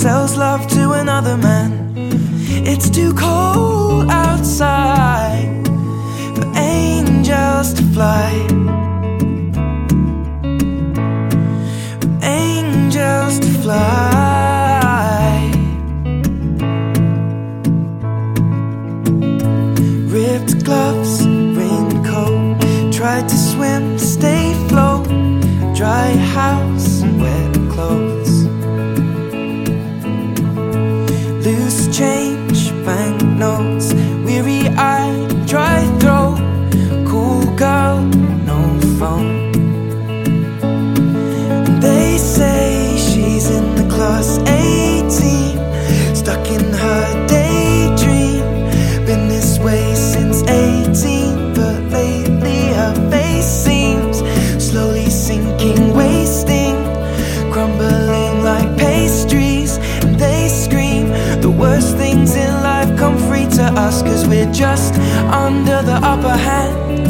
sells love to another man. It's too cold outside for angels to fly. For angels to fly. Ripped gloves, raincoat. Tried to swim, stay float. Dry house, wet clothes. Class 18, stuck in her daydream. Been this way since 18, but lately her face seems slowly sinking, wasting, crumbling like pastries. And they scream the worst things in life come free to us, cause we're just under the upper hand.